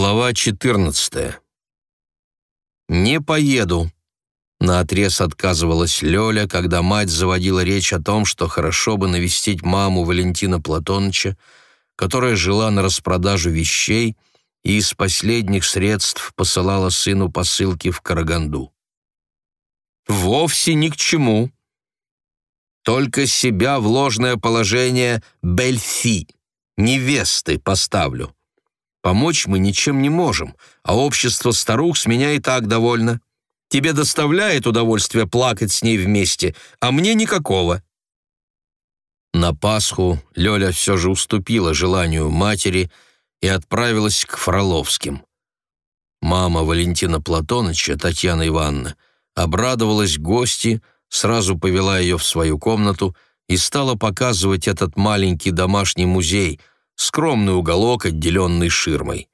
Глава 14. «Не поеду», — наотрез отказывалась Лёля, когда мать заводила речь о том, что хорошо бы навестить маму Валентина Платоныча, которая жила на распродажу вещей и из последних средств посылала сыну посылки в Караганду. «Вовсе ни к чему. Только себя в ложное положение Бельфи, невесты, поставлю». Помочь мы ничем не можем, а общество старух с меня и так довольно. Тебе доставляет удовольствие плакать с ней вместе, а мне никакого». На Пасху Лёля все же уступила желанию матери и отправилась к Фроловским. Мама Валентина Платоныча, Татьяна Ивановна, обрадовалась гости, сразу повела ее в свою комнату и стала показывать этот маленький домашний музей, скромный уголок, отделенный ширмой.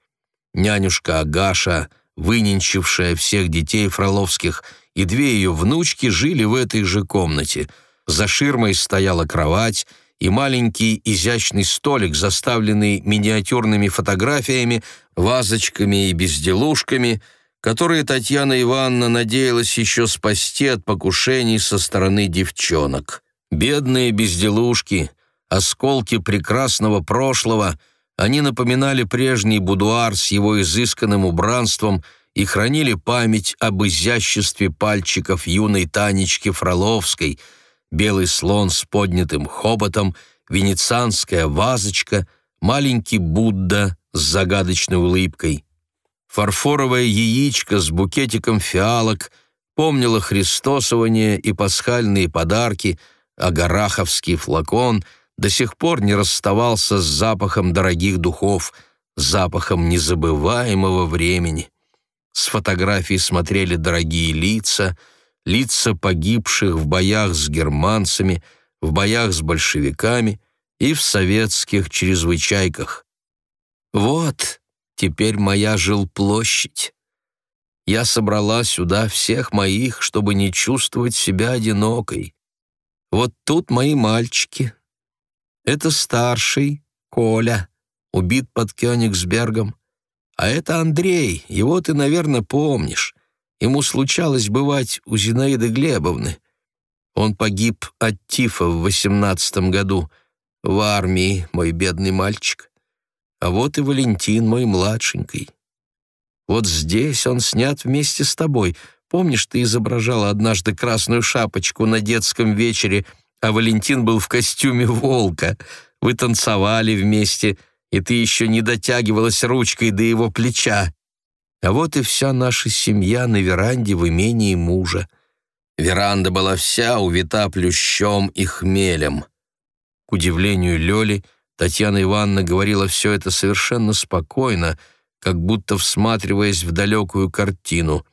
Нянюшка Агаша, выненчившая всех детей Фроловских, и две ее внучки жили в этой же комнате. За ширмой стояла кровать и маленький изящный столик, заставленный миниатюрными фотографиями, вазочками и безделушками, которые Татьяна Ивановна надеялась еще спасти от покушений со стороны девчонок. Бедные безделушки, осколки прекрасного прошлого, они напоминали прежний будуар с его изысканным убранством и хранили память об изяществе пальчиков юной Танечки Фроловской, белый слон с поднятым хоботом, венецианская вазочка, маленький Будда с загадочной улыбкой. Фарфоровое яичко с букетиком фиалок помнило христосование и пасхальные подарки, а гораховский флакон — до сих пор не расставался с запахом дорогих духов, запахом незабываемого времени. С фотографий смотрели дорогие лица, лица погибших в боях с германцами, в боях с большевиками и в советских чрезвычайках. Вот теперь моя жилплощадь. Я собрала сюда всех моих, чтобы не чувствовать себя одинокой. Вот тут мои мальчики, это старший, Коля, убит под Кёнигсбергом. А это Андрей, его ты, наверное, помнишь. Ему случалось бывать у Зинаиды Глебовны. Он погиб от тифа в восемнадцатом году. В армии, мой бедный мальчик. А вот и Валентин, мой младшенький. Вот здесь он снят вместе с тобой. Помнишь, ты изображала однажды красную шапочку на детском вечере — а Валентин был в костюме волка. Вы танцевали вместе, и ты еще не дотягивалась ручкой до его плеча. А вот и вся наша семья на веранде в имении мужа. Веранда была вся увита плющом и хмелем. К удивлению Лёли, Татьяна Ивановна говорила все это совершенно спокойно, как будто всматриваясь в далекую картину.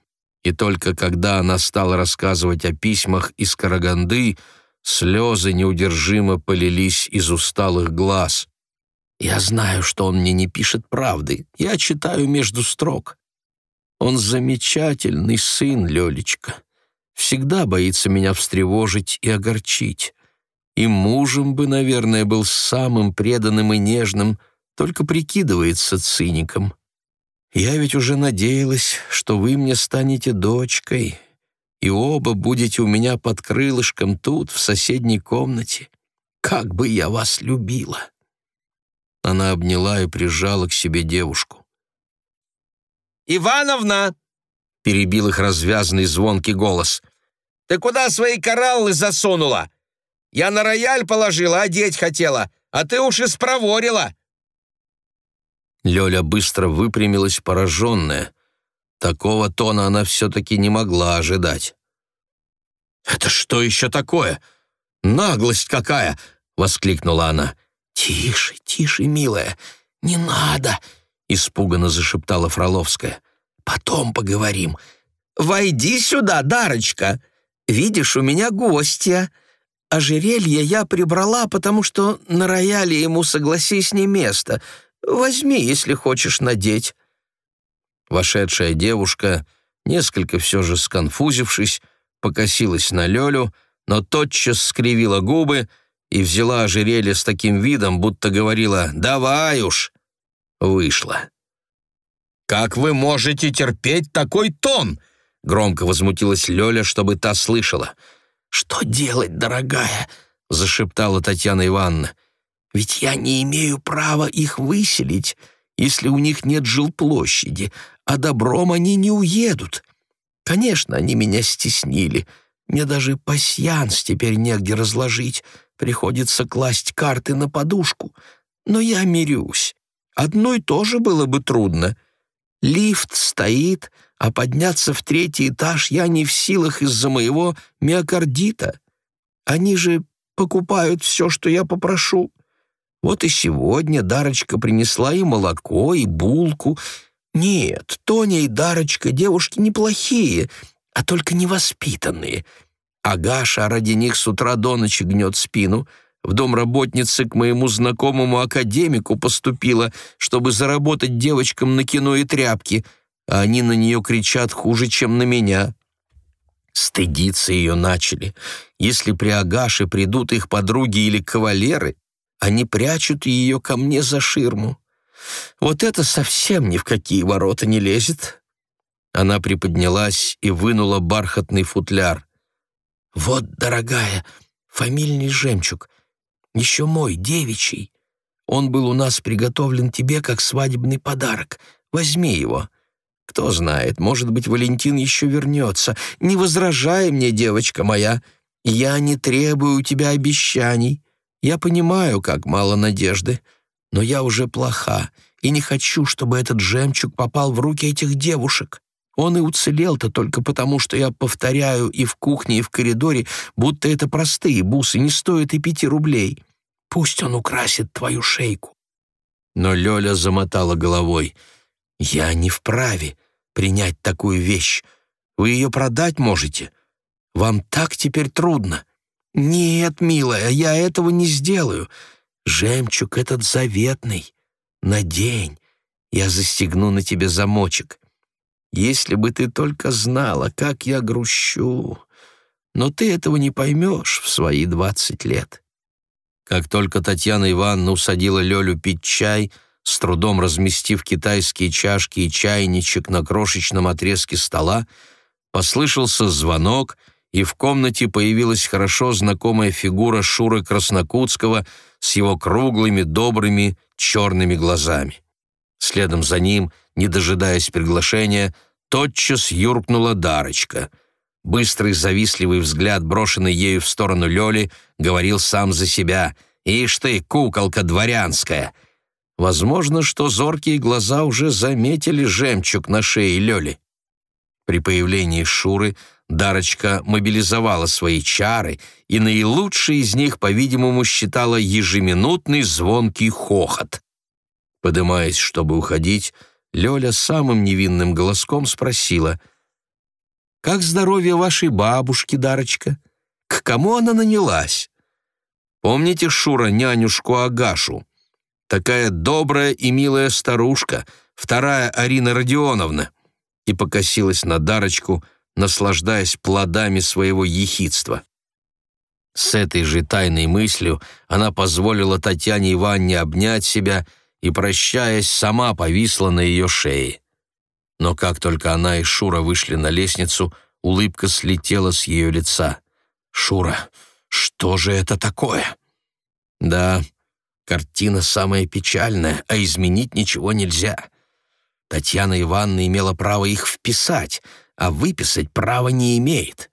И только когда она стала рассказывать о письмах из Караганды, Слезы неудержимо полились из усталых глаз. «Я знаю, что он мне не пишет правды. Я читаю между строк. Он замечательный сын, Лёлечка. Всегда боится меня встревожить и огорчить. И мужем бы, наверное, был самым преданным и нежным, только прикидывается циником. Я ведь уже надеялась, что вы мне станете дочкой, и оба будете у меня под крылышком тут, в соседней комнате. Как бы я вас любила!» Она обняла и прижала к себе девушку. «Ивановна!» — перебил их развязанный звонкий голос. «Ты куда свои кораллы засунула? Я на рояль положила, одеть хотела, а ты уж и спроворила!» Лёля быстро выпрямилась, пораженная. Такого тона она все-таки не могла ожидать. «Это что еще такое? Наглость какая!» — воскликнула она. «Тише, тише, милая, не надо!» — испуганно зашептала Фроловская. «Потом поговорим. Войди сюда, Дарочка. Видишь, у меня гостья. Ожерелье я прибрала, потому что на рояле ему, согласись, не место. Возьми, если хочешь надеть». Вошедшая девушка, несколько все же сконфузившись, покосилась на Лёлю, но тотчас скривила губы и взяла ожерелье с таким видом, будто говорила «давай уж». Вышла. как вы можете терпеть такой тон?» Громко возмутилась Лёля, чтобы та слышала. «Что делать, дорогая?» — зашептала Татьяна Ивановна. «Ведь я не имею права их выселить, если у них нет жилплощади, а добром они не уедут. Конечно, они меня стеснили. Мне даже пасьянс теперь негде разложить. Приходится класть карты на подушку. Но я мирюсь. Одной тоже было бы трудно. Лифт стоит, а подняться в третий этаж я не в силах из-за моего миокардита. Они же покупают все, что я попрошу. Вот и сегодня Дарочка принесла и молоко, и булку. Нет, Тоня и Дарочка девушки неплохие, а только невоспитанные. Агаша ради них с утра до ночи гнет спину. В дом работницы к моему знакомому академику поступила, чтобы заработать девочкам на кино и тряпки, а они на нее кричат хуже, чем на меня. Стыдиться ее начали. Если при Агаше придут их подруги или кавалеры, они прячут ее ко мне за ширму. Вот это совсем ни в какие ворота не лезет. Она приподнялась и вынула бархатный футляр. «Вот, дорогая, фамильный жемчуг. Еще мой, девичий. Он был у нас приготовлен тебе как свадебный подарок. Возьми его. Кто знает, может быть, Валентин еще вернется. Не возражай мне, девочка моя. Я не требую у тебя обещаний. Я понимаю, как мало надежды, но я уже плоха и не хочу, чтобы этот жемчуг попал в руки этих девушек. Он и уцелел-то только потому, что я повторяю и в кухне, и в коридоре, будто это простые бусы, не стоят и пяти рублей. Пусть он украсит твою шейку». Но Лёля замотала головой. «Я не вправе принять такую вещь. Вы ее продать можете. Вам так теперь трудно». «Нет, милая, я этого не сделаю. Жемчуг этот заветный. Надень, я застегну на тебе замочек. Если бы ты только знала, как я грущу. Но ты этого не поймешь в свои двадцать лет». Как только Татьяна Ивановна усадила Лёлю пить чай, с трудом разместив китайские чашки и чайничек на крошечном отрезке стола, послышался звонок, и в комнате появилась хорошо знакомая фигура Шуры Краснокутского с его круглыми, добрыми, черными глазами. Следом за ним, не дожидаясь приглашения, тотчас юркнула Дарочка. Быстрый завистливый взгляд, брошенный ею в сторону Лёли, говорил сам за себя. «Ишь ты, куколка дворянская!» Возможно, что зоркие глаза уже заметили жемчуг на шее Лёли. При появлении Шуры Дарочка мобилизовала свои чары, и наилучший из них, по-видимому, считала ежеминутный звонкий хохот. Подымаясь, чтобы уходить, Лёля самым невинным голоском спросила, «Как здоровье вашей бабушки, Дарочка? К кому она нанялась? Помните, Шура, нянюшку Агашу? Такая добрая и милая старушка, вторая Арина Родионовна». И покосилась на Дарочку, наслаждаясь плодами своего ехидства. С этой же тайной мыслью она позволила Татьяне Ивановне обнять себя и, прощаясь, сама повисла на ее шее. Но как только она и Шура вышли на лестницу, улыбка слетела с ее лица. «Шура, что же это такое?» «Да, картина самая печальная, а изменить ничего нельзя. Татьяна Ивановна имела право их вписать, а выписать права не имеет.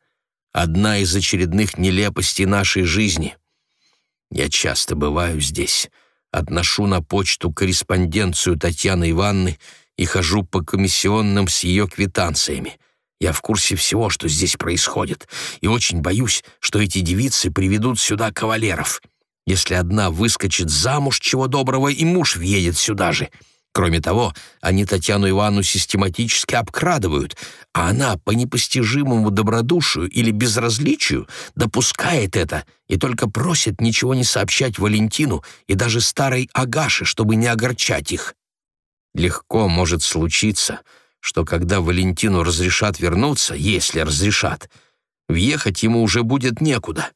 Одна из очередных нелепостей нашей жизни. Я часто бываю здесь, отношу на почту корреспонденцию Татьяны Ивановны и хожу по комиссионным с ее квитанциями. Я в курсе всего, что здесь происходит, и очень боюсь, что эти девицы приведут сюда кавалеров. Если одна выскочит замуж, чего доброго, и муж въедет сюда же — Кроме того, они Татьяну Ивановну систематически обкрадывают, а она по непостижимому добродушию или безразличию допускает это и только просит ничего не сообщать Валентину и даже старой Агаше, чтобы не огорчать их. Легко может случиться, что когда Валентину разрешат вернуться, если разрешат, въехать ему уже будет некуда.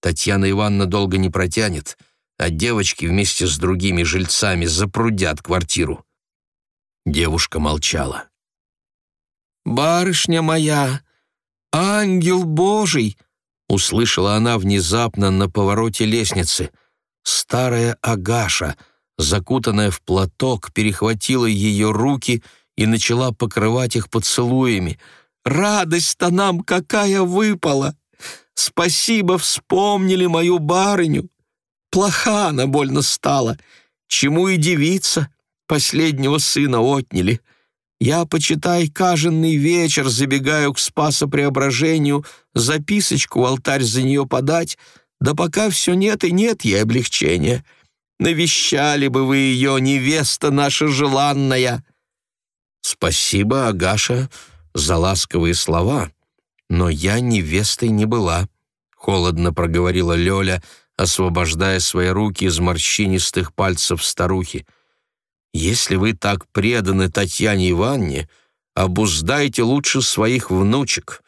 Татьяна Ивановна долго не протянет — а девочки вместе с другими жильцами запрудят квартиру. Девушка молчала. «Барышня моя, ангел Божий!» услышала она внезапно на повороте лестницы. Старая Агаша, закутанная в платок, перехватила ее руки и начала покрывать их поцелуями. «Радость-то нам какая выпала! Спасибо, вспомнили мою барыню! Плоха она больно стала, чему и девица, последнего сына отняли. Я, почитай, каждый вечер забегаю к Спасо-Преображению, записочку в алтарь за нее подать, да пока все нет и нет ей облегчения. Навещали бы вы ее, невеста наша желанная!» «Спасибо, Агаша, за ласковые слова, но я невестой не была», — холодно проговорила Лёля, освобождая свои руки из морщинистых пальцев старухи. Если вы так преданы Татьяне Ивановне, обуздайте лучше своих внучек.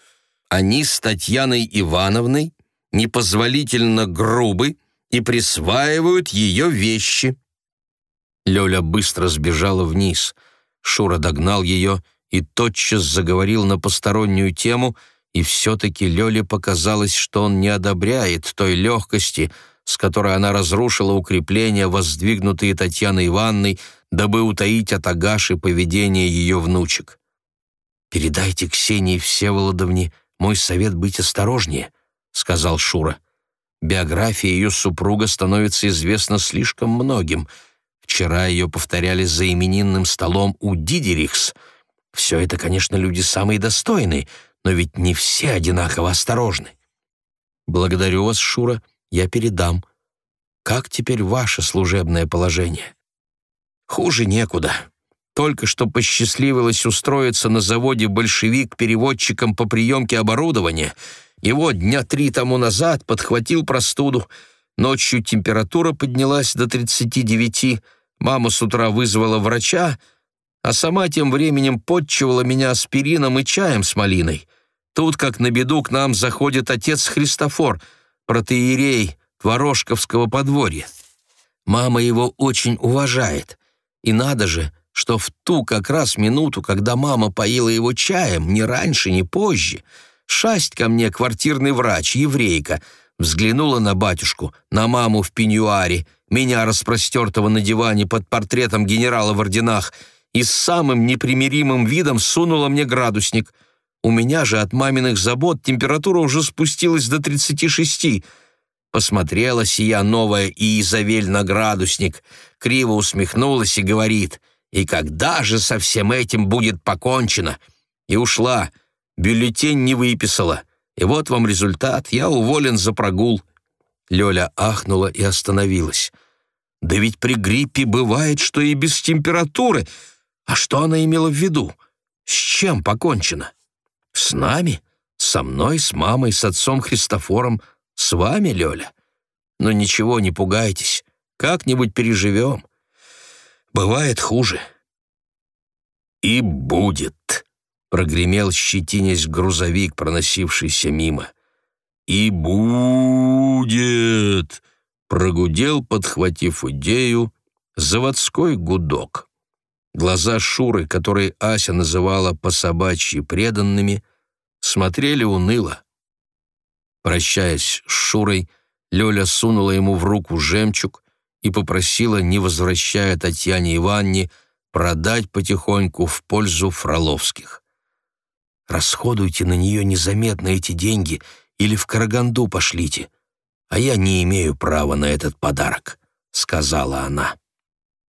Они с Татьяной Ивановной непозволительно грубы и присваивают ее вещи». Лёля быстро сбежала вниз. Шура догнал ее и тотчас заговорил на постороннюю тему, и все-таки Лёле показалось, что он не одобряет той легкости, с которой она разрушила укрепления, воздвигнутые Татьяной Ивановной, дабы утаить от Агаши поведение ее внучек. «Передайте Ксении Всеволодовне мой совет быть осторожнее», — сказал Шура. «Биография ее супруга становится известна слишком многим. Вчера ее повторяли за именинным столом у Дидерихс. Все это, конечно, люди самые достойные, но ведь не все одинаково осторожны». «Благодарю вас, Шура, я передам. Как теперь ваше служебное положение?» Хуже некуда. Только что посчастливилось устроиться на заводе «Большевик» переводчиком по приемке оборудования. Его дня три тому назад подхватил простуду. Ночью температура поднялась до 39. Мама с утра вызвала врача, а сама тем временем подчивала меня аспирином и чаем с малиной. Тут, как на беду, к нам заходит отец Христофор, протеерей Творожковского подворья. Мама его очень уважает. И надо же, что в ту как раз минуту, когда мама поила его чаем, ни раньше, ни позже, шасть ко мне квартирный врач, еврейка, взглянула на батюшку, на маму в пеньюаре, меня распростертого на диване под портретом генерала в орденах, и с самым непримиримым видом сунула мне градусник. У меня же от маминых забот температура уже спустилась до 36. Посмотрела сия новая Иезавель на градусник, криво усмехнулась и говорит, «И когда же со всем этим будет покончено?» И ушла, бюллетень не выписала. И вот вам результат, я уволен за прогул. Лёля ахнула и остановилась. «Да ведь при гриппе бывает, что и без температуры. А что она имела в виду? С чем покончено? С нами? Со мной, с мамой, с отцом Христофором, с вами, Лёля? Но ничего, не пугайтесь. Как-нибудь переживем. Бывает хуже. И будет, прогремел щетинясь грузовик, проносившийся мимо. И будет, прогудел, подхватив идею, заводской гудок. Глаза Шуры, которые Ася называла по-собачьи преданными, смотрели уныло. Прощаясь с Шурой, Лёля сунула ему в руку жемчуг и попросила, не возвращая Татьяне Ивановне, продать потихоньку в пользу Фроловских. «Расходуйте на нее незаметно эти деньги или в Караганду пошлите, а я не имею права на этот подарок», — сказала она.